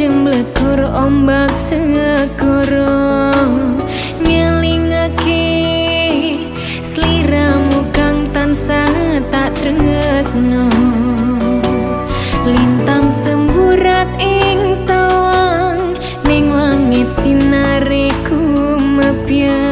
Lajeng ombak segoro Ngelingake. Sliramu kang tansah tak tresno. Lintang semburat ing tawang Ning langit sinariku mepiang